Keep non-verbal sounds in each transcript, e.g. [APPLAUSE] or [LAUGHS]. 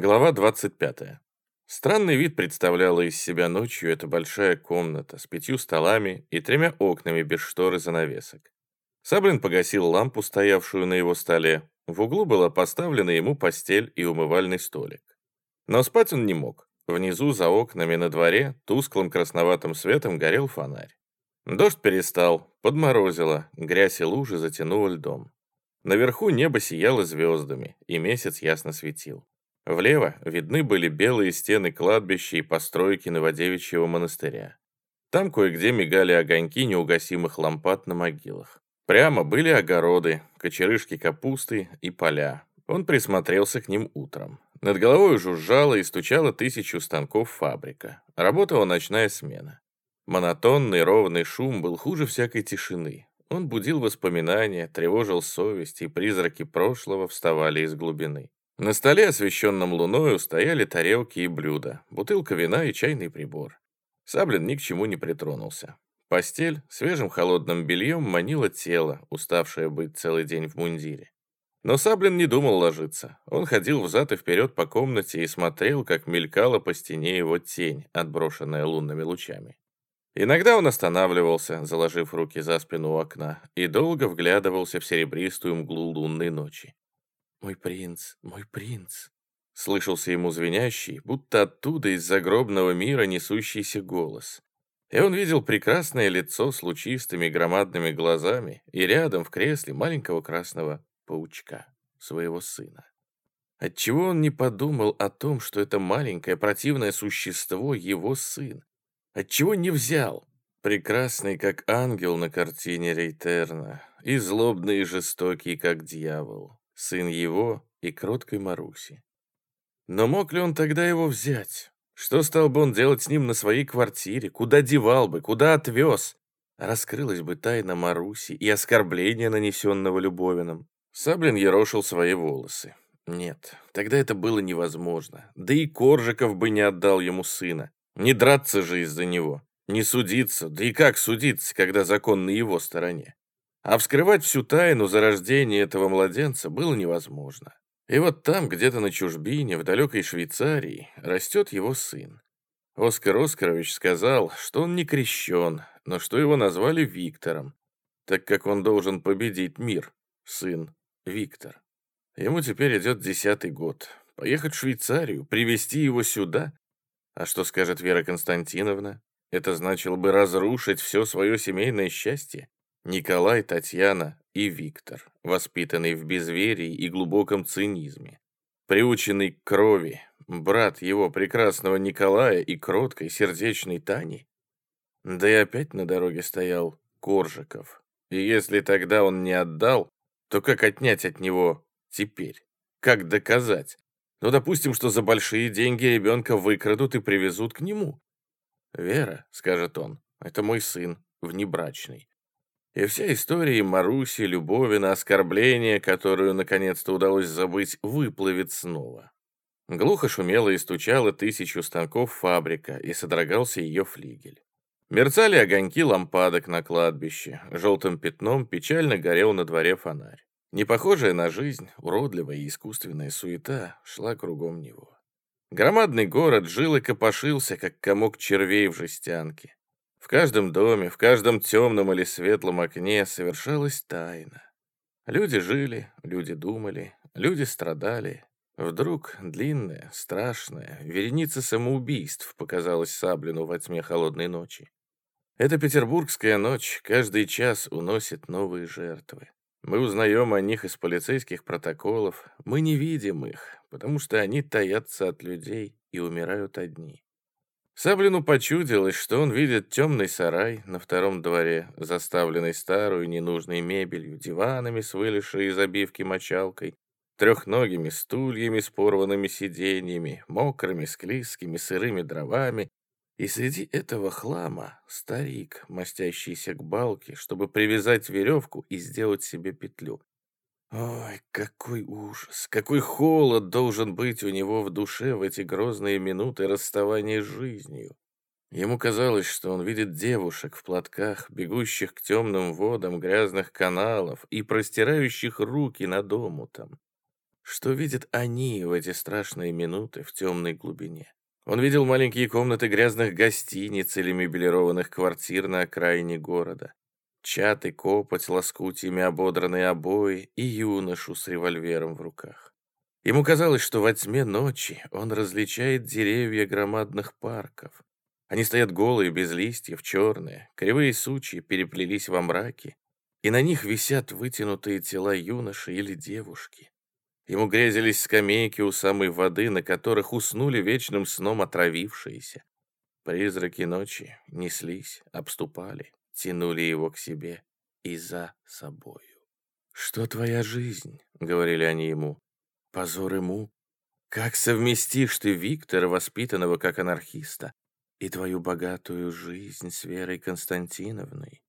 Глава 25. Странный вид представляла из себя ночью эта большая комната с пятью столами и тремя окнами без штор и занавесок. Саблин погасил лампу, стоявшую на его столе. В углу была поставлена ему постель и умывальный столик. Но спать он не мог. Внизу, за окнами, на дворе, тусклым красноватым светом горел фонарь. Дождь перестал, подморозило, грязь и лужи затянуло льдом. Наверху небо сияло звездами, и месяц ясно светил. Влево видны были белые стены кладбища и постройки Новодевичьего монастыря. Там кое-где мигали огоньки неугасимых лампад на могилах. Прямо были огороды, кочерышки капусты и поля. Он присмотрелся к ним утром. Над головой жужжала и стучала тысячу станков фабрика. Работала ночная смена. Монотонный ровный шум был хуже всякой тишины. Он будил воспоминания, тревожил совесть, и призраки прошлого вставали из глубины. На столе, освещенном луною, стояли тарелки и блюда, бутылка вина и чайный прибор. Саблин ни к чему не притронулся. Постель свежим холодным бельем манила тело, уставшее быть целый день в мундире. Но Саблин не думал ложиться. Он ходил взад и вперед по комнате и смотрел, как мелькала по стене его тень, отброшенная лунными лучами. Иногда он останавливался, заложив руки за спину у окна, и долго вглядывался в серебристую мглу лунной ночи. «Мой принц, мой принц!» Слышался ему звенящий, будто оттуда из загробного мира несущийся голос. И он видел прекрасное лицо с лучистыми громадными глазами и рядом в кресле маленького красного паучка, своего сына. Отчего он не подумал о том, что это маленькое противное существо его сын? Отчего не взял? Прекрасный, как ангел на картине Рейтерна, и злобный и жестокий, как дьявол сын его и кроткой Маруси. Но мог ли он тогда его взять? Что стал бы он делать с ним на своей квартире? Куда девал бы? Куда отвез? Раскрылась бы тайна Маруси и оскорбление, нанесенного Любовиным. Саблин ерошил свои волосы. Нет, тогда это было невозможно. Да и Коржиков бы не отдал ему сына. Не драться же из-за него. Не судиться. Да и как судиться, когда закон на его стороне? А вскрывать всю тайну зарождения этого младенца было невозможно. И вот там, где-то на чужбине, в далекой Швейцарии, растет его сын. Оскар Оскарович сказал, что он не крещен, но что его назвали Виктором, так как он должен победить мир, сын Виктор. Ему теперь идет десятый год. Поехать в Швейцарию, привезти его сюда? А что скажет Вера Константиновна? Это значило бы разрушить все свое семейное счастье? Николай, Татьяна и Виктор, воспитанный в безверии и глубоком цинизме, приученный к крови, брат его прекрасного Николая и кроткой сердечной Тани. Да и опять на дороге стоял Коржиков. И если тогда он не отдал, то как отнять от него теперь? Как доказать? Ну, допустим, что за большие деньги ребенка выкрадут и привезут к нему. «Вера», — скажет он, — «это мой сын, внебрачный. И вся история Маруси, Любовина, оскорбления, которую наконец-то удалось забыть, выплывет снова. Глухо шумело и стучало тысячу станков фабрика, и содрогался ее флигель. Мерцали огоньки лампадок на кладбище, желтым пятном печально горел на дворе фонарь. Непохожая на жизнь, уродливая и искусственная суета шла кругом него. Громадный город жил и копошился, как комок червей в жестянке. В каждом доме, в каждом темном или светлом окне совершалась тайна. Люди жили, люди думали, люди страдали. Вдруг длинная, страшная, вереница самоубийств показалась Саблину во тьме холодной ночи. Эта петербургская ночь каждый час уносит новые жертвы. Мы узнаем о них из полицейских протоколов, мы не видим их, потому что они таятся от людей и умирают одни. Саблину почудилось, что он видит темный сарай на втором дворе, заставленный старую ненужной мебелью, диванами с вылезшей из обивки мочалкой, трехногими стульями с порванными сиденьями, мокрыми, склизкими, сырыми дровами, и среди этого хлама старик, мастящийся к балке, чтобы привязать веревку и сделать себе петлю. Ой, какой ужас, какой холод должен быть у него в душе в эти грозные минуты расставания с жизнью. Ему казалось, что он видит девушек в платках, бегущих к темным водам грязных каналов и простирающих руки над омутом. Что видят они в эти страшные минуты в темной глубине? Он видел маленькие комнаты грязных гостиниц или мебелированных квартир на окраине города. Чат и копоть, лоскутьями ободранные обои и юношу с револьвером в руках. Ему казалось, что во тьме ночи он различает деревья громадных парков. Они стоят голые, без листьев, черные, кривые сучья переплелись во мраке, и на них висят вытянутые тела юноши или девушки. Ему грезились скамейки у самой воды, на которых уснули вечным сном отравившиеся. Призраки ночи неслись, обступали, тянули его к себе и за собою. «Что твоя жизнь?» — говорили они ему. «Позор и мук. Как совместишь ты Виктора, воспитанного как анархиста, и твою богатую жизнь с Верой Константиновной?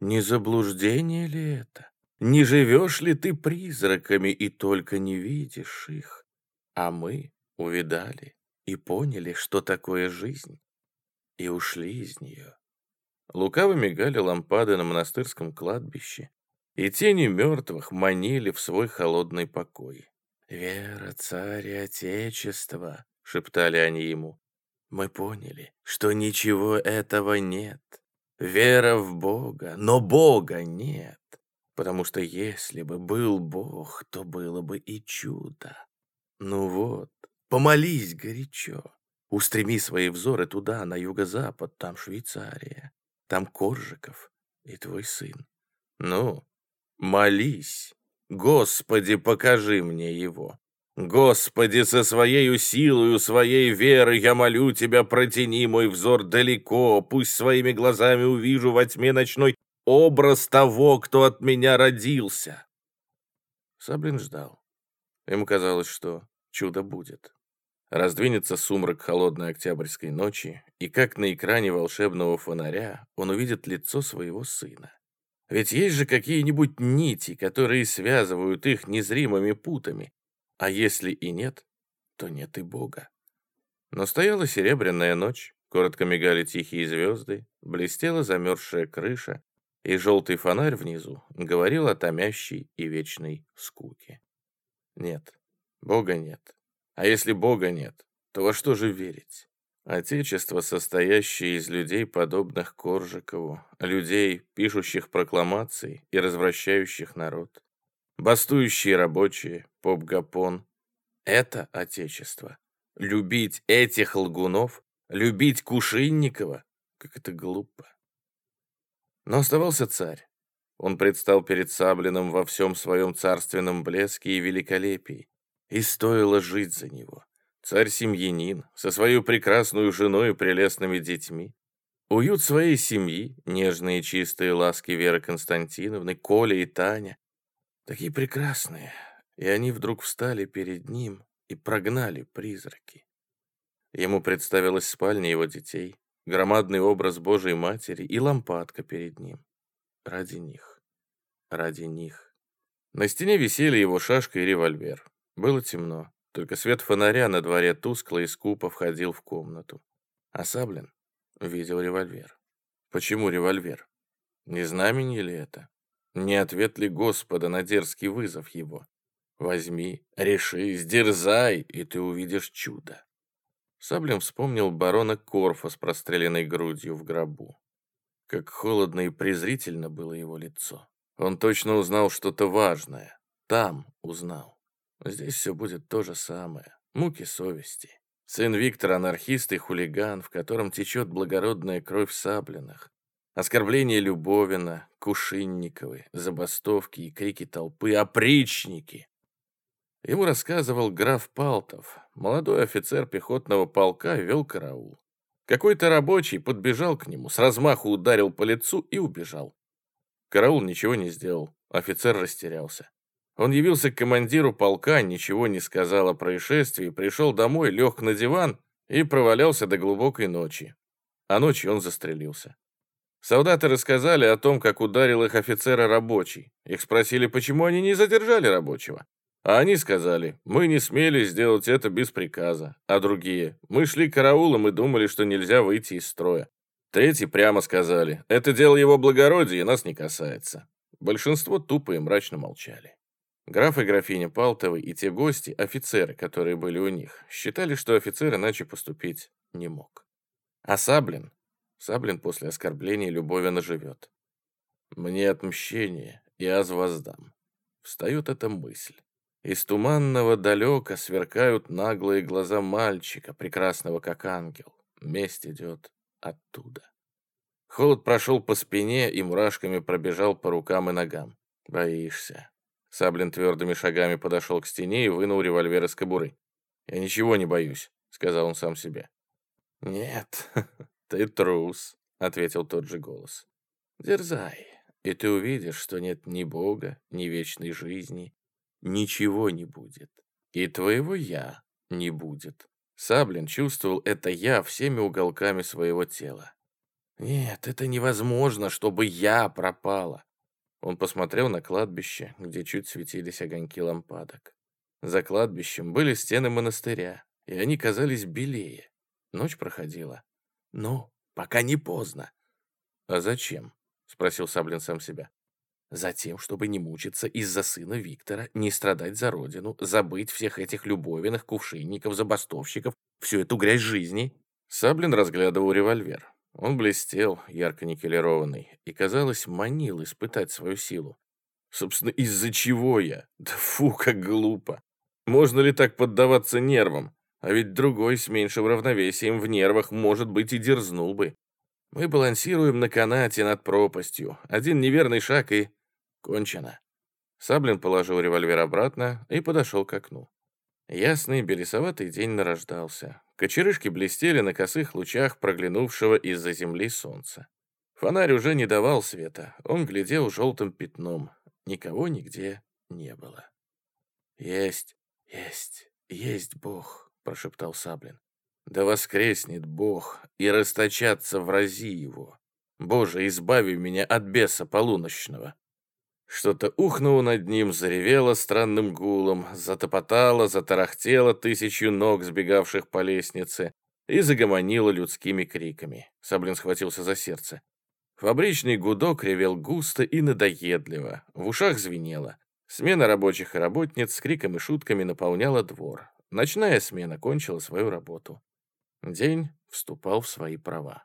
Не заблуждение ли это? Не живешь ли ты призраками и только не видишь их? А мы увидали и поняли, что такое жизнь, и ушли из нее. Лукаво мигали лампады на монастырском кладбище, и тени мертвых манили в свой холодный покой. «Вера, царь и отечество», — шептали они ему. «Мы поняли, что ничего этого нет. Вера в Бога, но Бога нет. Потому что если бы был Бог, то было бы и чудо. Ну вот, помолись горячо. Устреми свои взоры туда, на юго-запад, там Швейцария, там Коржиков и твой сын. Ну, молись. Господи, покажи мне его. Господи, со своей силою, своей верой я молю Тебя, протяни мой взор далеко, пусть своими глазами увижу во тьме ночной образ того, кто от меня родился. Саблин ждал. Ему казалось, что чудо будет. Раздвинется сумрак холодной октябрьской ночи, и как на экране волшебного фонаря он увидит лицо своего сына. Ведь есть же какие-нибудь нити, которые связывают их незримыми путами. А если и нет, то нет и Бога. Но стояла серебряная ночь, коротко мигали тихие звезды, блестела замерзшая крыша, и желтый фонарь внизу говорил о томящей и вечной скуке. Нет, Бога нет. А если Бога нет, то во что же верить? Отечество, состоящее из людей, подобных Коржикову, людей, пишущих прокламации и развращающих народ, бастующие рабочие, поп-гапон. Это отечество. Любить этих лгунов, любить Кушинникова, как это глупо. Но оставался царь. Он предстал перед Саблиным во всем своем царственном блеске и великолепии, и стоило жить за него. Царь-семьянин, со своей прекрасной женой и прелестными детьми. Уют своей семьи, нежные чистые ласки Веры Константиновны, Коля и Таня. Такие прекрасные. И они вдруг встали перед ним и прогнали призраки. Ему представилась спальня его детей, громадный образ Божией Матери и лампадка перед ним. Ради них. Ради них. На стене висели его шашка и револьвер. Было темно, только свет фонаря на дворе тускло и скупо входил в комнату. А Саблин видел револьвер. Почему револьвер? Не знамение ли это? Не ответ ли Господа на дерзкий вызов его? Возьми, реши, сдерзай, и ты увидишь чудо. Саблин вспомнил барона Корфа с простреленной грудью в гробу. Как холодно и презрительно было его лицо. Он точно узнал что-то важное. Там узнал. Здесь все будет то же самое. Муки совести. Сын Виктора анархист и хулиган, в котором течет благородная кровь Саблиных. Оскорбление Любовина, Кушинниковой, забастовки и крики толпы, опричники. Ему рассказывал граф Палтов. Молодой офицер пехотного полка вел караул. Какой-то рабочий подбежал к нему, с размаху ударил по лицу и убежал. Караул ничего не сделал. Офицер растерялся. Он явился к командиру полка, ничего не сказал о происшествии, пришел домой, лег на диван и провалялся до глубокой ночи. А ночью он застрелился. Солдаты рассказали о том, как ударил их офицера рабочий. Их спросили, почему они не задержали рабочего. А они сказали, мы не смели сделать это без приказа. А другие, мы шли караулом и думали, что нельзя выйти из строя. Третьи прямо сказали, это дело его благородия и нас не касается. Большинство тупо и мрачно молчали. Граф и графиня Палтовы и те гости, офицеры, которые были у них, считали, что офицер иначе поступить не мог. А Саблин? Саблин после оскорбления Любовина живет. «Мне отмщение, я воздам». Встает эта мысль. Из туманного далека сверкают наглые глаза мальчика, прекрасного как ангел. Месть идет оттуда. Холод прошел по спине и мурашками пробежал по рукам и ногам. Боишься. Саблин твердыми шагами подошел к стене и вынул револьвер из кобуры. «Я ничего не боюсь», — сказал он сам себе. «Нет, [LAUGHS] ты трус», — ответил тот же голос. «Дерзай, и ты увидишь, что нет ни Бога, ни вечной жизни, ничего не будет. И твоего «я» не будет. Саблин чувствовал это «я» всеми уголками своего тела. Нет, это невозможно, чтобы «я» пропала. Он посмотрел на кладбище, где чуть светились огоньки лампадок. За кладбищем были стены монастыря, и они казались белее. Ночь проходила. «Ну, пока не поздно». «А зачем?» — спросил Саблин сам себя. Затем, чтобы не мучиться из-за сына Виктора, не страдать за родину, забыть всех этих любовиных, кувшинников, забастовщиков, всю эту грязь жизни. Саблин разглядывал револьвер. Он блестел, ярко никелированный, и, казалось, манил испытать свою силу. Собственно, из-за чего я? Да фу, как глупо. Можно ли так поддаваться нервам? А ведь другой с меньшим равновесием в нервах, может быть, и дерзнул бы. Мы балансируем на канате над пропастью. Один неверный шаг и Кончено. Саблин положил револьвер обратно и подошел к окну. Ясный белесоватый день нарождался. Кочерышки блестели на косых лучах проглянувшего из-за земли солнца. Фонарь уже не давал света, он глядел желтым пятном. Никого нигде не было. «Есть, есть, есть Бог», — прошептал Саблин. «Да воскреснет Бог и расточаться в рази его. Боже, избави меня от беса полуночного». Что-то ухнуло над ним, заревело странным гулом, затопотало, затарахтело тысячу ног, сбегавших по лестнице, и загомонило людскими криками. Саблин схватился за сердце. Фабричный гудок ревел густо и надоедливо, в ушах звенело. Смена рабочих и работниц с криком и шутками наполняла двор. Ночная смена кончила свою работу. День вступал в свои права.